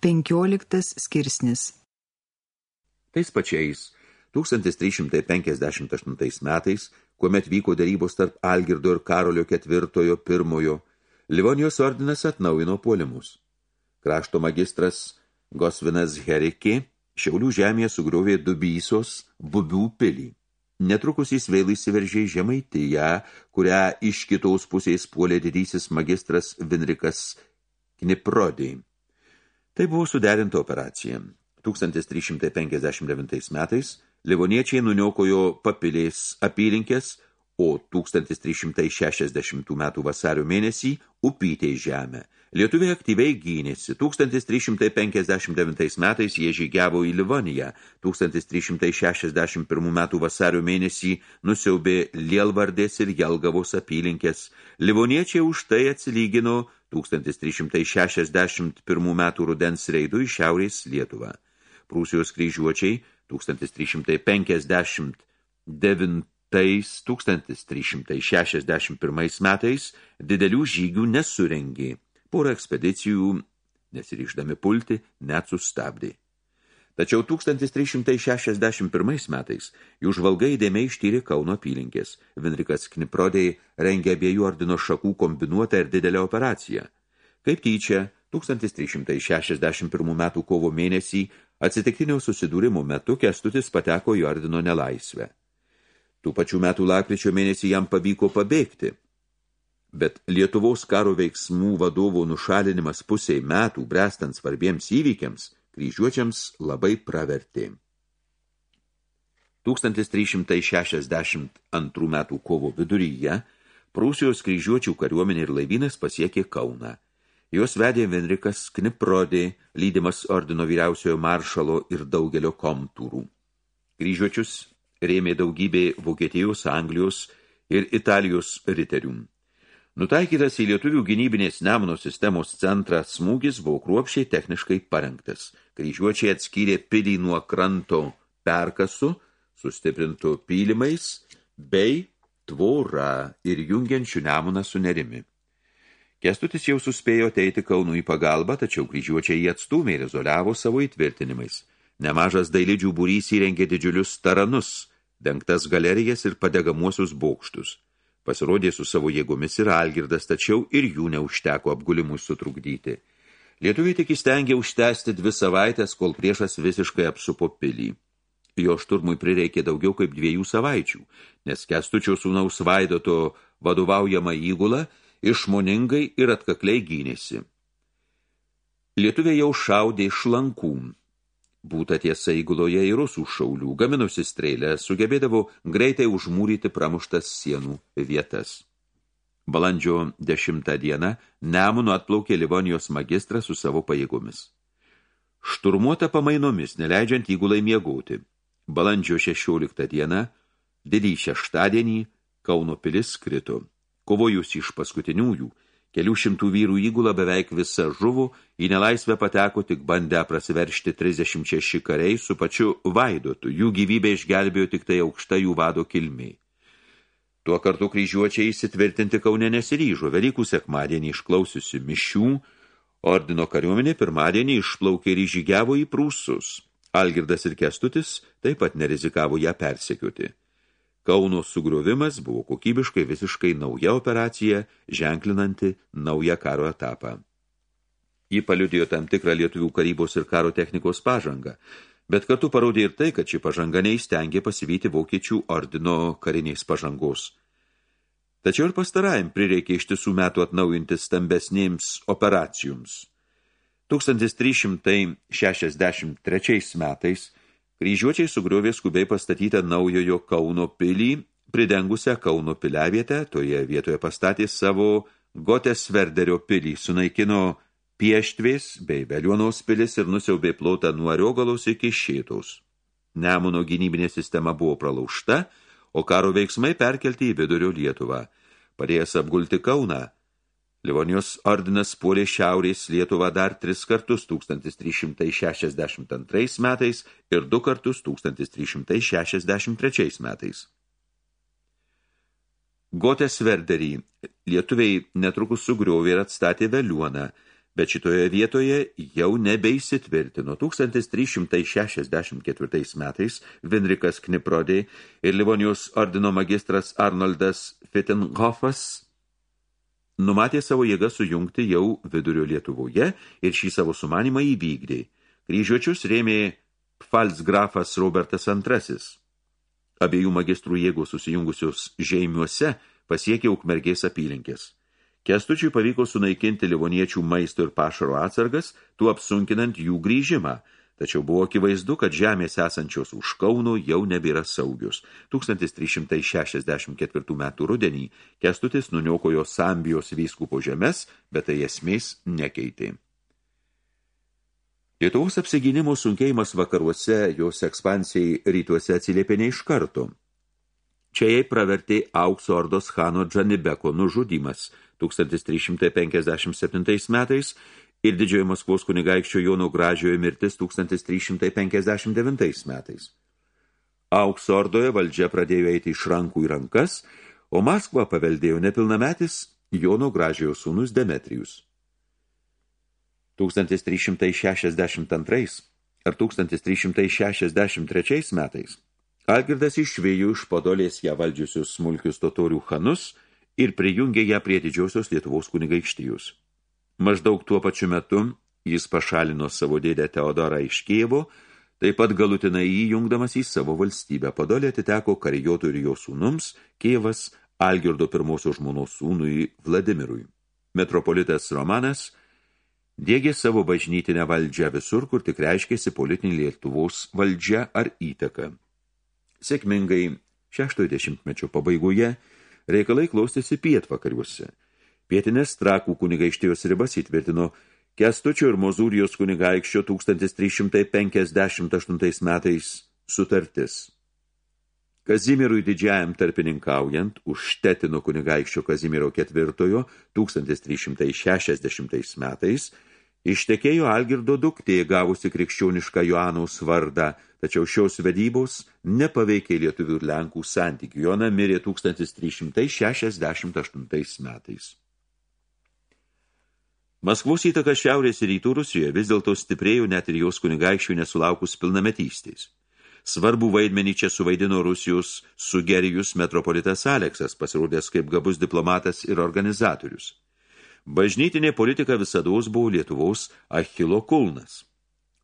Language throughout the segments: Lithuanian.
15 skirsnis Tais pačiais 1358 metais, kuomet vyko darybos tarp Algirdo ir Karolio ketvirtojo pirmojo, Livonijos ordinas atnaujino puolimus. Krašto magistras Gosvinas Herikė Šiaulių žemėje sugriovė Dubysos Bubių pilį. Netrukus jis vėl įsiveržė į Žemaitiją, kurią iš kitos pusės puolė didysis magistras Vinrikas Kniprodį. Tai buvo suderinta operacija. 1359 metais Livoniečiai nuniokojo papilės apylinkės, o 1360 metų vasario mėnesį upytė žemę. Lietuviai aktyviai gynėsi. 1359 metais jie žygiavo į Livoniją. 1361 metų vasario mėnesį nusiaubė Lielvardės ir Jelgavos apylinkės. Livoniečiai už tai atsilygino 1361 metų rudens reidų į šiaurės Lietuvą. Prūsijos kryžiuočiai 1359-1361 metais didelių žygių nesurengė. Porą ekspedicijų, nesiryždami pulti, net sustabdė. Tačiau 1361 metais jų žvalgai įdėmiai ištyrė Kauno apylinkės. Vinrikas Kniprodė rengė abiejų ordino šakų kombinuotą ir didelę operaciją. Kaip tyčia, 1361 metų kovo mėnesį Atsitiktinio susidūrimo metu Kestutis pateko į ordino nelaisvę. Tų pačių metų lakryčio mėnesį jam pavyko pabėgti, bet Lietuvos karo veiksmų vadovo nušalinimas pusiai metų brestant svarbiems įvykiams kryžiuočiams labai pravertė. 1362 metų kovo viduryje Prūsijos kryžiuočių kariuomenė ir laivynas pasiekė Kauną – Jos vedė Venrikas Kniprodė, lydimas ordino vyriausiojo maršalo ir daugelio komtūrų. Kryžiuočius rėmė daugybė Vokietijos, Anglijos ir Italijos riterių. Nutaikytas į lietuvių gynybinės Nemuno sistemos centrą smūgis buvo kruopšiai techniškai parengtas. Kryžiuočiai atskyrė pilį nuo kranto perkasu, sustiprintų pylimais, bei tvorą ir jungiančių Nemuną su nerimi. Kestutis jau suspėjo teiti Kaunų į pagalbą, tačiau kryžiuočiai jį atstumė ir izoliavo savo įtvirtinimais. Nemažas dailidžių būrys įrengė didžiulius taranus, dengtas galerijas ir padegamuosius bokštus. Pasirodė su savo jėgomis ir Algirdas, tačiau ir jų neužteko apgulimui sutrukdyti. Lietuviai tik įstengė užtęsti dvi savaitės, kol priešas visiškai apsupo pilį. Jo šturmui prireikė daugiau kaip dviejų savaičių, nes Kestučio sūnaus Vaidoto vadovaujama įgula – išmoningai ir atkakliai gynėsi. Lietuviai jau šaudė iš lankų. Būta tiesa įguloje į rusų šaulių, gaminusi streilę, sugebėdavo greitai užmūryti pramuštas sienų vietas. Balandžio 10 dieną Nemuno atplaukė Livonijos magistras su savo pajėgomis. Šturmuota pamainomis, neleidžiant įgulai miegoti. Balandžio 16 dieną, didį šeštadienį, Kauno pilis krito. Kovojus iš paskutiniųjų, kelių šimtų vyrų įgula beveik visa žuvo, į nelaisvę pateko tik bandę prasiveršti 36 kariai su pačiu Vaidotu, jų gyvybę išgelbėjo tik tai aukšta jų vado kilmiai. Tuo kartu kryžiuočiai įsitvirtinti Kaune nesiryžo, Velykų sekmadienį išklausiusi mišių, ordino kariuomenė pirmadienį išplaukė ir įžygiavo į prūsus. Algirdas ir Kestutis taip pat nerizikavo ją persekioti. Kauno sugriovimas buvo kokybiškai visiškai nauja operacija, ženklinanti naują karo etapą. Ji paliudėjo tam tikrą lietuvių karybos ir karo technikos pažangą, bet kartu parodė ir tai, kad ši pažanga neįstengė pasivyti vokiečių ordino kariniais pažangos. Tačiau ir pastarajam prireikė ištisų metų atnaujinti stambesnėms operacijoms. 1363 metais Kryžiuočiai sugriovė skubiai pastatytą naujojo Kauno pilį, pridengusią Kauno piliavietę, toje vietoje pastatė savo Gotesverderio pilį, sunaikino Pieštvės bei Veliuonaus pilis ir nusiaubė plotą nuo Ariogalos iki Šėtaus. Nemuno gynybinė sistema buvo pralaužta, o karo veiksmai perkelti į vidurio Lietuvą. Padėjęs apgulti Kauną, Livonijos ordinas puolė šiaurės Lietuvą dar tris kartus 1362 metais ir du kartus 1363 metais. Gotės Verderį lietuviai netrukus sugriovė ir atstatė Veliuoną, bet šitoje vietoje jau nebeįsitvirtino. 1364 metais Vinrikas Kniprodė ir Livonijos ordino magistras Arnoldas Fittenhoffas numatė savo jėgą sujungti jau vidurio Lietuvoje ir šį savo sumanimą įvykdė. Kryžiuočius rėmė Pfalzgrafas Robertas II. Abiejų magistrų jėgos susijungusios žeimiuose pasiekė Ukmergės apylinkės. Kestučiui pavyko sunaikinti livoniečių maisto ir pašaro atsargas, tuo apsunkinant jų grįžimą, tačiau buvo akivaizdu, kad žemės esančios už Kauno jau nebėra saugius. 1364 metų rudenį Kestutis nuniokojo Sambijos vyskupo žemės, bet tai esmės nekeitė. Lietuvos apsiginimo sunkėjimas vakaruose, jos ekspansijai rytuose atsiliepė ne iš karto. Čia jai pravertė aukso ordos Hano Džanibeko nužudymas – 1357 metais ir didžiojo Maskvos kunigaikščio Jono Gražiojo mirtis 1359 metais. Aukso ordoje valdžia pradėjo eiti iš rankų į rankas, o Maskvą paveldėjo nepilnametis Jono Gražiojo sūnus Demetrijus. 1362 ar 1363 metais Algirdas išvėjo iš Podolės ją valdžiusius smulkius totorių hanus – ir prijungė ją prie didžiosios Lietuvos kunigaikštijus. Maždaug tuo pačiu metu jis pašalino savo dėdę Teodorą iš Kievo, taip pat galutinai įjungdamas į savo valstybę. Padolė atiteko Karijotų ir jo sūnums, Kievas Algirdo pirmosios žmonos sūnui Vladimirui. Metropolitas Romanas dėgė savo bažnytinę valdžią visur, kur tik reiškėsi politinį Lietuvos valdžia ar įtaka. Sėkmingai šeštojo dešimtmečio pabaigoje reikalai klaustėsi pietvakariuose. Pietinės trakų kunigaištijos ribas įtvirtino Kestučio ir Mozūrijos kunigaikščio 1358 metais sutartis. Kazimirui didžiajam tarpininkaujant už Štetino kunigaikščio Kazimiero IV 1360 metais Ištekėjo Algirdo duktė, gavusi krikščionišką Joanaus vardą, tačiau šios vedybos nepaveikė lietuvių ir lenkų santykių. Jona mirė 1368 metais. Maskvos įtaka šiaurės ir rytų Rusijoje vis dėlto stiprėjo net ir jos kunigaikščių nesulaukus pilnametystės. Svarbu vaidmenį čia suvaidino Rusijos sugerijus metropolitas Aleksas, pasirodęs kaip gabus diplomatas ir organizatorius. Bažnytinė politika visados buvo Lietuvos Achilo kulnas.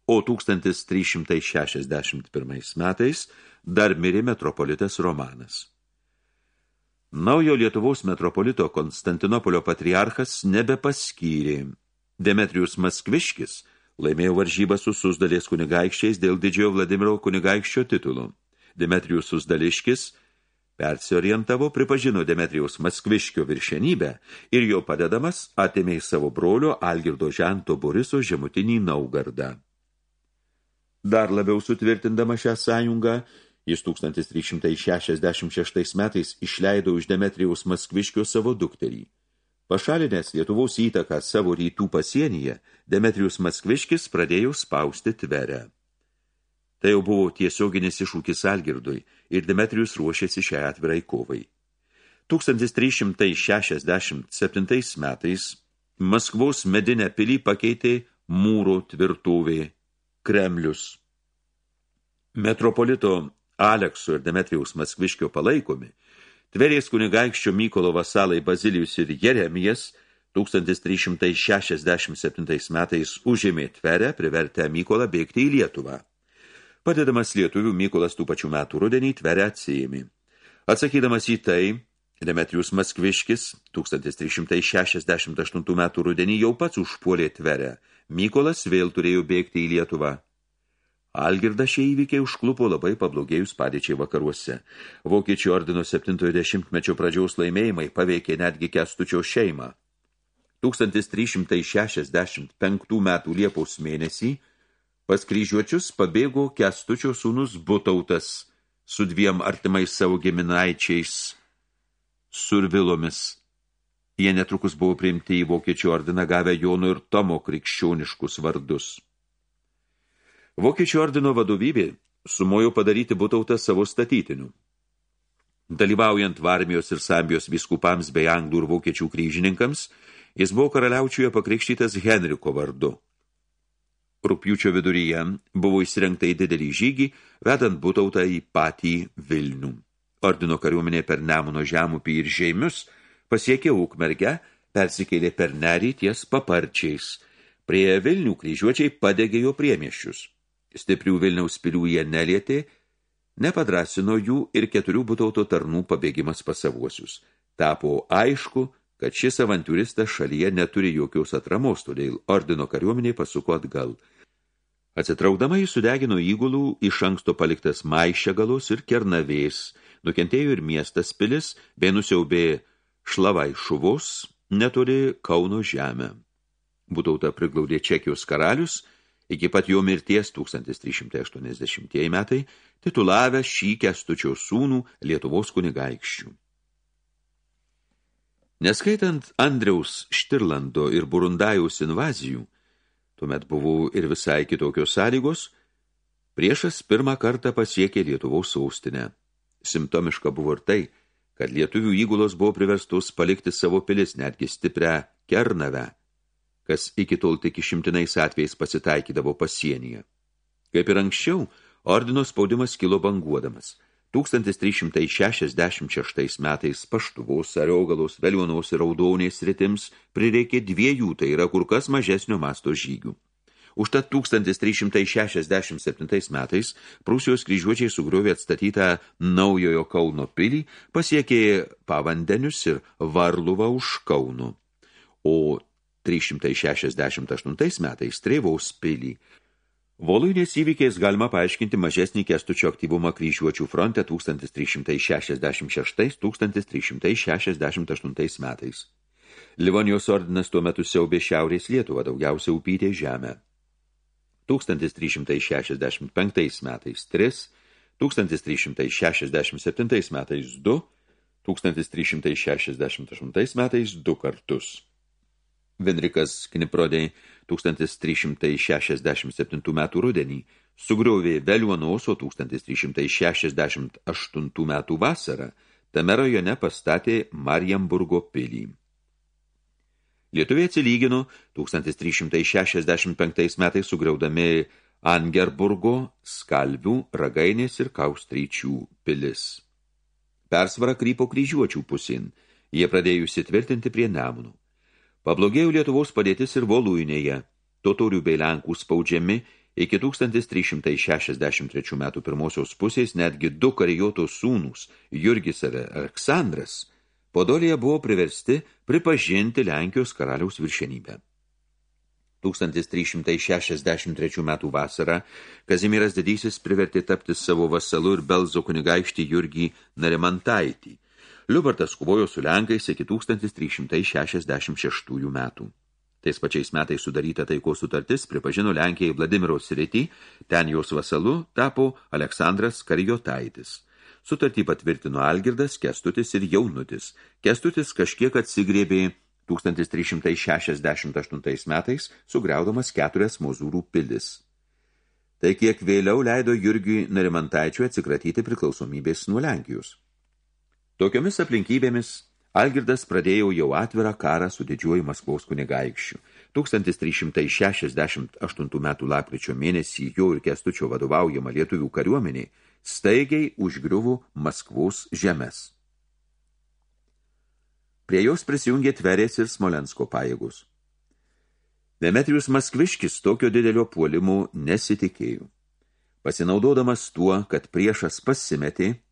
O 1361 metais dar mirė metropolitas Romanas. Naujo Lietuvos metropolito Konstantinopolio patriarchas nebepaskyrė. Demetrijus Maskviškis laimėjo varžybą su Susdalės kunigaikščiais dėl didžiojo Vladimiro kunigaikščio titulų. Demetrijus Susdališkis – persiorientavo, pripažino Demetrijaus Maskviškio viršenybę ir jo padedamas atėmė į savo brolio Algirdo Žento Boriso žemutinį Naugardą. Dar labiau sutvirtindama šią sąjungą, jis 1366 metais išleido iš Demetrijaus Maskviškio savo dukterį. Pašalinės Lietuvos įtaką savo rytų pasienyje, Demetrijus Maskviškis pradėjo spausti tverę. Tai jau buvo tiesioginis iššūkis Algirdui ir Demetrijus ruošėsi šiai atvirai kovai. 1367 metais Maskvos medinę pilį pakeitė mūro tvirtovė Kremlius. Metropolito Alekso ir Demetrijaus Maskviškio palaikomi, Tverės kunigaikščio Mykolo vasalai Bazilijus ir Jeremijas 1367 metais užėmė Tverę, privertę Mykolą bėgti į Lietuvą. Padedamas lietuvių Mykolas tų pačių metų rudenį tverę atsijėmė. Atsakydamas į tai, Demetrijus Maskviškis 1368 metų rudenį jau pats užpuolė tverę. Mykolas vėl turėjo bėgti į Lietuvą. Algirda šie įvykiai užklupo labai pablogėjus padėčiai vakaruose. Vokiečių ordino 70-mečio pradžiaus laimėjimai paveikė netgi Kestučio šeimą. 1365 metų Liepos mėnesį Pas kryžiuočius pabėgo Kestučio sūnus Butautas su dviem artimais savo giminaičiais survilomis. Jie netrukus buvo priimti į Vokiečių ordiną gavę Jono ir Tomo krikščioniškus vardus. Vokiečių ordino vadovybė sumojo padaryti Butautą savo statytiniu. Dalyvaujant Varmijos ir Sambijos viskupams bei Anglų ir Vokiečių kryžininkams, Jis buvo karaliaučiuje pakrikštytas Henriko vardu. Rūpiučio viduryje buvo įsirengta į didelį žygį, vedant būtautą į patį Vilnių. Ordino kariuomenė per Nemuno žemupį ir žeimius pasiekė Ukmergę, persikėlė per nerį ties paparčiais. Prie Vilnių kryžiuočiai padegė jo priemieščius. Stiprių Vilniaus pilių jie nelietė, nepadrasino jų ir keturių būtauto tarnų pabėgimas pas savuosius. Tapo aišku, kad šis avantūristas šalyje neturi jokios atramos, todėl ordino kariuomeniai pasuko atgal. Atsitraukdama jis sudegino įgulų iš anksto paliktas maišegalus ir kernavės, nukentėjo ir miestas pilis, bei nusiaubė šlavai šuvos netoli Kauno žemę. Būtauta priglaudė Čekijos karalius, iki pat jo mirties 1380 metai, titulavę šį kestučio sūnų Lietuvos kunigaikščių. Neskaitant Andriaus Štirlando ir Burundajaus invazijų, tuomet buvo ir visai kitokios sąlygos, priešas pirmą kartą pasiekė Lietuvos saustinę. Simptomiška buvo ir tai, kad lietuvių įgulos buvo priverstos palikti savo pilis, netgi stiprią kernavę, kas iki tol tik išimtinais atvejais pasitaikydavo pasienyje. Kaip ir anksčiau, ordino spaudimas kilo banguodamas – 1366 metais Paštuvos, Ariogalos, Velionaus ir Raudonės sritims prireikė dviejų, tai yra kur kas mažesnio masto žygių. Užtat 1367 metais Prūsijos kryžiuočiai sugriovė atstatytą naujojo Kauno pilį, pasiekė pavandenius ir Varluvą už Kaunų. O 368 metais Trevaus pilį Voluinės įvykiais galima paaiškinti mažesnį kestučio aktyvumą kryžiuočių fronte 1366-1368 metais. Livonijos ordinas tuo metu siaubė šiaurės Lietuvą, daugiausia upytė žemę. 1365 metais 3, 1367 metais 2, 1368 metais 2 kartus. Venrikas Kniprodė 1367 metų rudenį sugriovė Veliuonos, o 1368 metų vasarą tame rajone pastatė Mariamburgo pilį. Lietuviai atsilygino 1365 metais sugriaudami Angerburgo, Skalvių, Ragainės ir Kaustryčių pilis. Persvara krypo kryžiuočių pusin, jie pradėjo įsitvirtinti prie Nemunų. Pablogėjo Lietuvos padėtis ir Voluinėje, totorių bei Lenkų spaudžiami iki 1363 metų pirmosios pusės netgi du karijotos sūnus, Jurgis ir Aleksandras, Podolėje buvo priversti pripažinti Lenkijos karaliaus viršenybę. 1363 metų vasarą Kazimieras Didysis privertė tapti savo vasalu ir Belzo kunigaikštį Jurgį Narimantaitį, Liubartas kovojo su Lenkais iki 1366 metų. Tais pačiais metais sudaryta taikos sutartis pripažino Lenkijai Vladimiro sritį, ten jos vasalu tapo Aleksandras Karijotaitis. Sutartį patvirtino Algirdas, Kestutis ir Jaunutis. Kestutis kažkiek atsigrėbė 1368 metais, sugriaudamas keturias mozūrų pilis. Tai kiek vėliau leido Jurgiui Narimantaičiui atsikratyti priklausomybės nuo Lenkijos. Tokiomis aplinkybėmis Algirdas pradėjo jau atvirą karą su didžiuoju Maskvaus kunigaikščiu. 1368 metų lapkričio mėnesį jo ir Kestučio vadovaujama lietuvių kariuomeniai staigiai užgriuvo Maskvos žemės. Prie jos prisijungė Tverės ir Smolensko pajėgus. Demetrijus Maskviškis tokio didelio puolimo nesitikėjo. Pasinaudodamas tuo, kad priešas pasimetė,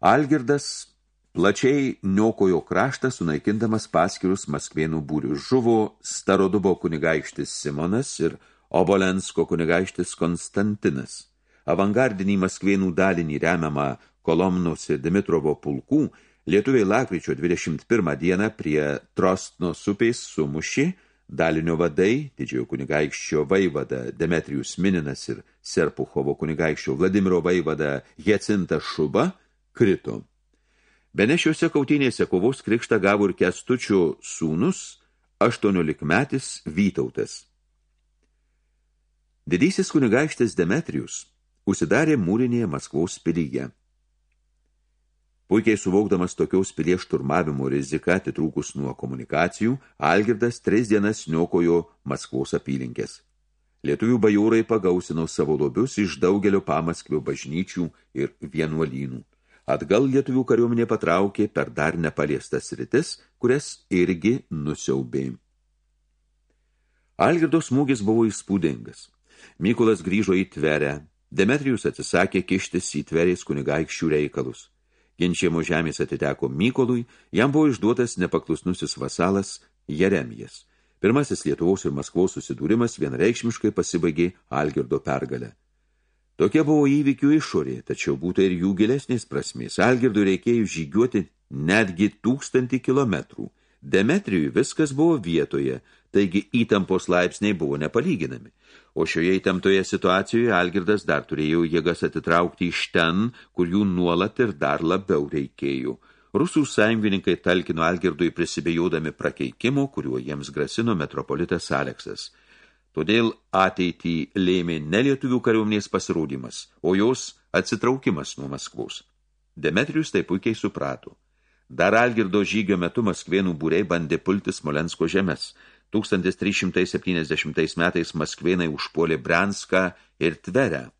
Algirdas plačiai niokojo kraštą, sunaikindamas paskirus Maskvėnų būrius. Žuvo Starodubo kunigaikštis Simonas ir Obolensko kunigaikštis Konstantinas. Avangardinį Maskvėnų dalinį remiamą Kolomnos ir Dimitrovo pulkų lietuviai lakryčio 21 dieną prie Trostno upės sumuši dalinio vadai, didžiojo kunigaikščio vaivada Demetrijus Mininas ir Serpuchovo kunigaikščio Vladimiro vaivada Jecinta Šuba – krito. Bene šiuose kautynėse kovos krikštą gavo ir kestučio sūnus, 18 metis Vytautas. Didysis kunigaikštis Demetrijus užsidarė mūrinėje Maskvaus pilyje. Puikiai suvokdamas tokiaus pilies šturmavimo riziką atitrūkus nuo komunikacijų, Algirdas tris dienas niokojo Maskvos apylinkės. Lietuvių bajūrai pagausino savo lobius iš daugelio pamaskvio bažnyčių ir vienuolynų. Atgal lietuvių kariuomenė patraukė per dar nepaliestas rytis, kurias irgi nusiaubė. Algirdo smūgis buvo įspūdingas. Mykolas grįžo į tverę. Demetrijus atsisakė kištis į tverės kunigaikščių reikalus. Ginčiamo žemės atiteko Mykolui, jam buvo išduotas nepaklusnusis vasalas Jeremijas. Pirmasis Lietuvos ir Maskvos susidūrimas vienreikšmiškai pasibaigė Algirdo pergalę. Tokia buvo įvykių išorė, tačiau būtų ir jų gilesnės prasmės. Algirdui reikėjo žygiuoti netgi tūkstantį kilometrų. Demetrijui viskas buvo vietoje, taigi įtampos laipsniai buvo nepalyginami. O šioje įtemptoje situacijoje Algirdas dar turėjo jėgas atitraukti iš ten, kur jų nuolat ir dar labiau reikėjo. Rusų sąjungininkai talkino Algirdui prisibėjodami prakeikimo, kuriuo jiems grasino metropolitas Aleksas. Todėl ateitį lėmė ne lietuvių kariuomenės pasirodymas, o jos atsitraukimas nuo Maskvos. Demetrius tai puikiai suprato. Dar Algirdo žygio metu Maskvėnų būrei bandė pulti Smolensko žemės – 1370 metais Maskvėnai užpuolė Brenską ir Tverę.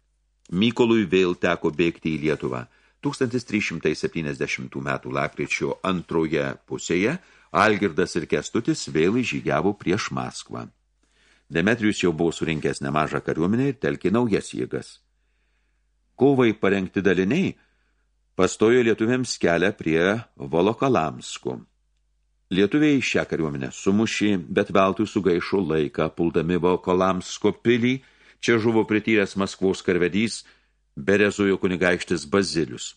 Mykolui vėl teko bėgti į Lietuvą. 1370 metų lakryčio antroje pusėje Algirdas ir Kestutis vėl žygiavo prieš Maskvą. Demetrijus jau buvo surinkęs nemažą kariuomenę ir telkė naujas jėgas. Kovai parengti daliniai pastojo lietuviams kelią prie Volokalamskų. Lietuviai šią kariuomenę sumušė, bet veltui sugaišo laiką, puldami Volkolamsko pilį, čia žuvo prityręs Maskvos karvedys, Berezojo kunigaikštis Bazilius.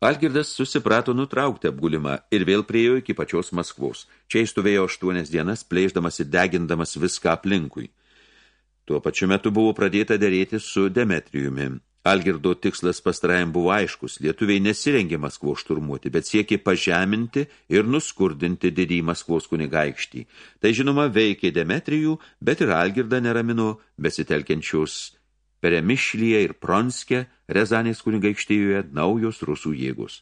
Algirdas susiprato nutraukti apgulimą ir vėl priejo iki pačios Maskvos. Čia įstovėjo aštuonias dienas, plėždamas ir degindamas viską aplinkui. Tuo pačiu metu buvo pradėta dėrėti su Demetrijumi. Algirdo tikslas pastarajam buvo aiškus. Lietuviai nesirengė Maskvos šturmuoti, bet siekė pažeminti ir nuskurdinti didį Maskvos kunigaikštį. Tai žinoma veikė Demetrijų, bet ir Algirdą neramino besitelkiančios Peremišlyje ir Pronske, Rezanės kunigaikštėjoje naujos rusų jėgos.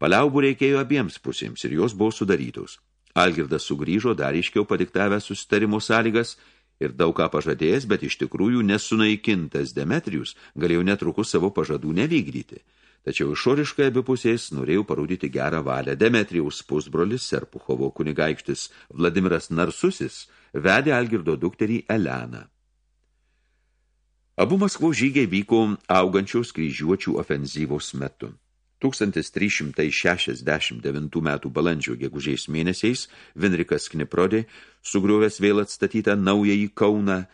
Paliaubų reikėjo abiems pusėms ir jos buvo sudarytos. Algirdas sugrįžo dar iškiau padiktavęs susitarimo sąlygas ir daug ką pažadėjęs, bet iš tikrųjų nesunaikintas Demetrijus galėjo netrukus savo pažadų nevykdyti. Tačiau išoriškai abipusės norėjau parodyti gerą valią. Demetrijaus pusbrolis, Serpuchovo kunigaikštis Vladimiras Narsusis, vedė Algirdo dukterį Eleną. Abu Maskvos žygiai vyko augančiaus kryžiuočių ofenzyvos metu. 1369 metų balandžio gegužės mėnesiais Vinrikas Kniprodė, sugriuvęs vėl atstatytą naująjį Kauną,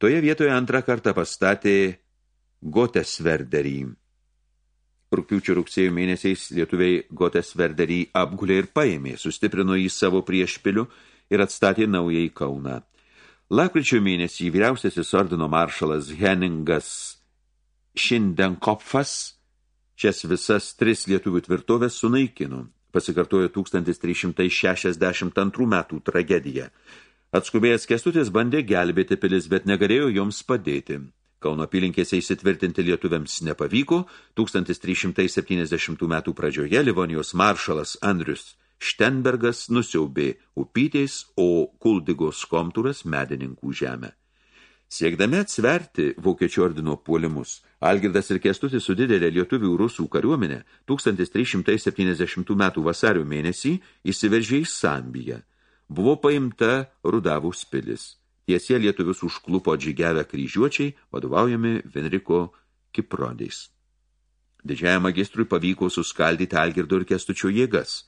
toje vietoje antrą kartą pastatė Gotesverderį. Rūpiučio rugsėjo mėnesiais lietuviai Gotesverderį apgulė ir paėmė, sustiprino jį savo priešpiliu ir atstatė naująjį Kauną. Lakryčio mėnesį vyriausiasis ordino maršalas Henningas Šindenkopfas Šias visas tris lietuvių tvirtovės sunaikino. Pasikartojo 1362 metų tragedija. Atskubėjęs Kestutis bandė gelbėti pilis, bet negalėjo joms padėti. Kauno apylinkėse įsitvirtinti lietuviams nepavyko, 1370 metų pradžioje Livonijos maršalas Andrius Štenbergas nusiaubė upytės, o Kuldigos komtūras medininkų žemę. Siekdami atsverti vokiečių ordino puolimus, Algirdas ir Kestutis su didelė lietuvių rusų kariuomenė 1370 metų vasario mėnesį įsiveržė į Sambiją. Buvo paimta Rudavus pilis. Tiesie lietuvius užklupo džigiavę kryžiuočiai, vadovaujami Venriko Kiprodės. Didžiajam magistrui pavyko suskaldyti Algirdo ir Kestučio jėgas.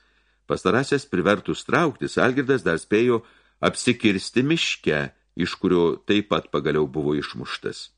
Pastarasias privertus trauktis, Algirdas dar spėjo apsikirsti miške iš kurio taip pat pagaliau buvo išmuštas.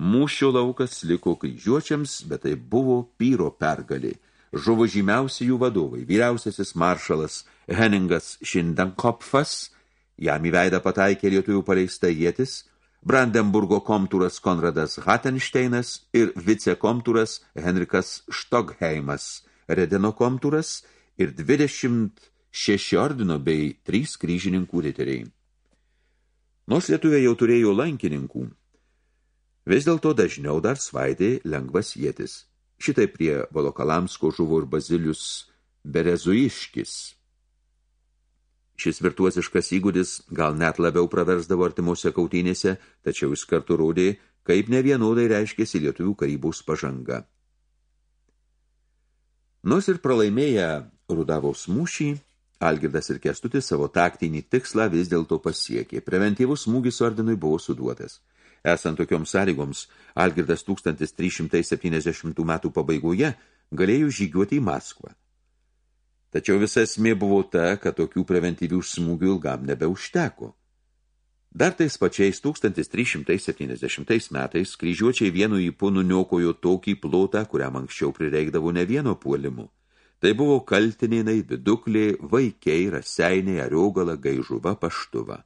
Mūšio laukas liko kryžiuočiams, bet tai buvo pyro pergalė. Žuvo žymiausi jų vadovai, vyriausiasis maršalas Henningas Šindankopfas, jam į veidą pataikė lietuvių paleista jėtis, Brandenburgo komtūras Konradas Hatenšteinas ir vicekomtūras Henrikas Štogheimas, Redeno komtūras ir 26 ordino bei 3 kryžininkų riteriai. Nors lietuviai jau turėjo lankininkų, vis dėlto dažniau dar svaidė lengvas jėtis. Šitai prie Volokalamsko žuvo ir Bazilius Berezuiškis. Šis virtuoziškas įgūdis gal net labiau praversdavo artimuose kautynėse, tačiau jis kartu rodė, kaip nevienodai reiškėsi lietuvių karybos pažanga. Nors ir pralaimėję Rudavaus mūšį, Algirdas ir Kestutis savo taktinį tikslą vis dėlto pasiekė. Preventyvus smūgis ordinui buvo suduotas. Esant tokioms sąlygoms, Algirdas 1370 metų pabaigoje galėjo žygiuoti į Maskvą. Tačiau visa esmė buvo ta, kad tokių preventyvių smūgių ilgam nebeužteko. Dar tais pačiais 1370 metais kryžiuočiai vienu įpu nuniokojo tokį plotą, kuriam anksčiau prireikdavo ne vieno puolimu. Tai buvo kaltinėnai, viduklė, vaikai, raseiniai, ariogala, gaižuva, paštuva.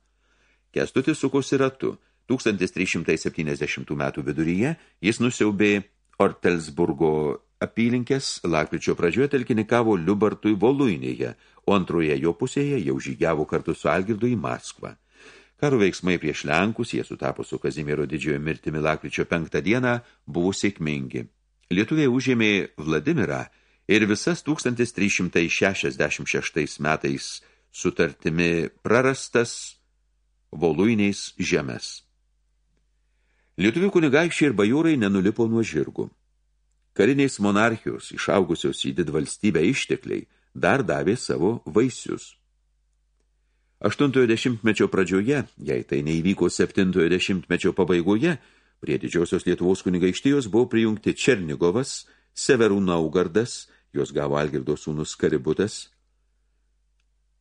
Kestutis sukosi ratu. 1370 metų viduryje jis nusiaubė Ortelsburgo apylinkės lakryčio pradžioje telkinikavo Liubartui Voluinėje, o antroje jo pusėje jau žygiavo kartu su Algirdu į Maskvą. Karo veiksmai prieš Lenkus, jie sutapo su Kazimiero didžiojo mirtimi lakryčio penktą dieną, buvo sėkmingi. Lietuviai užėmė Vladimirą ir visas 1366 metais sutartimi prarastas Voluiniais žemės. Lietuvių kunigaikščiai ir bajūrai nenulipo nuo žirgų. Kariniais monarchijos, išaugusios į didvalstybę ištekliai, dar davė savo vaisius. Aštuntojo dešimtmečio pradžioje, jei tai neįvyko septintojo dešimtmečio pabaigoje, prie didžiosios Lietuvos kunigaikštijos buvo prijungti Černigovas, Severų Naugardas, jos gavo Algirdo sūnus Kaributas,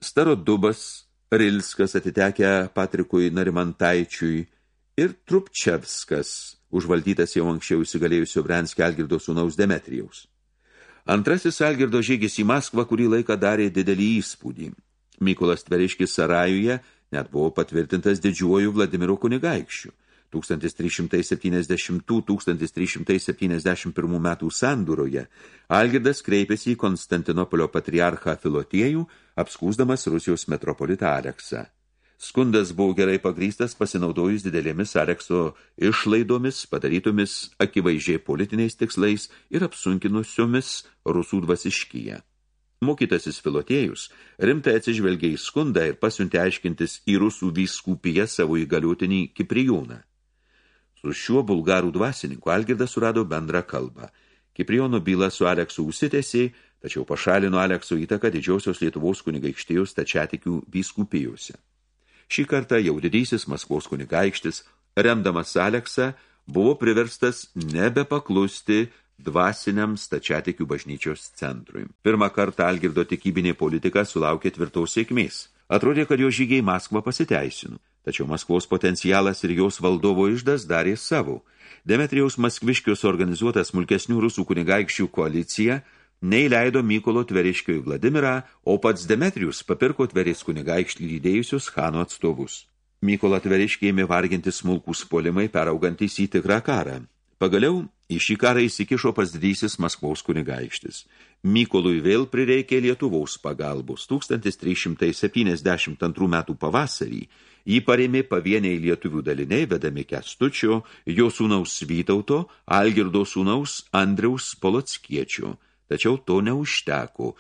Starodubas, Rilskas atitekę Patrikui Narimantaičiui ir Trupčevskas, užvaldytas jau anksčiau įsigalėjusio Brenskio Algirdo sūnaus Demetrijaus. Antrasis Algirdo žygis į Maskvą kurį laiką darė didelį įspūdį. Mykolas Tveriškis Sarajuje net buvo patvirtintas didžiuoju Vladimiro kunigaikščiu. 1370-1371 metų sandūroje Algirdas kreipėsi į Konstantinopolio patriarchą Filotiejų, apskūsdamas Rusijos metropolitą Aleksą. Skundas buvo gerai pagrystas pasinaudojus didelėmis Arekso išlaidomis, padarytomis akivaizdžiai politiniais tikslais ir apsunkinusiomis rusų dvasiškyje. Mokytasis filotėjus rimtai atsižvelgia į skundą ir pasiuntė aiškintis į rusų vyskūpiją savo įgaliutinį Kiprijoną. Su šiuo bulgarų dvasininku Algirdas surado bendrą kalbą. Kiprijono byla su Aleksu užsitėsiai, tačiau pašalino Alekso įtaką didžiosios Lietuvos kunigaikštėjus tačiatikių vyskupijose. Šį kartą jau didysis Maskvos kunigaikštis, remdamas Aleksą, buvo priverstas nebepaklusti dvasiniam stačiatikių bažnyčios centrui. Pirmą kartą Algirdo tikybinė politika sulaukė tvirtaus sėkmės. Atrodė, kad jo žygiai Maskvą pasiteisino. Tačiau Maskvos potencialas ir jos valdovo išdas darė savo. Demetrijaus Maskviškios organizuota smulkesnių rusų kunigaikščių koalicija – neįleido Mykolo Tveriškio į Vladimirą, o pats Demetrijus papirko Tveris kunigaikštį lydėjusius Hano atstovus. Mykola Tveriškė ėmė varginti smulkų spuolimai, peraugantis į tikrą karą. Pagaliau į šį karą įsikišo pas didysis Maskvaus kunigaikštis. Mykolui vėl prireikė Lietuvaus pagalbos. 1372 metų pavasarį jį parėmė pavieniai lietuvių daliniai, vedami Kestučio, jo sūnaus Vytauto, Algirdo sūnaus Andriaus Polockiečio – Tačiau to neužteko.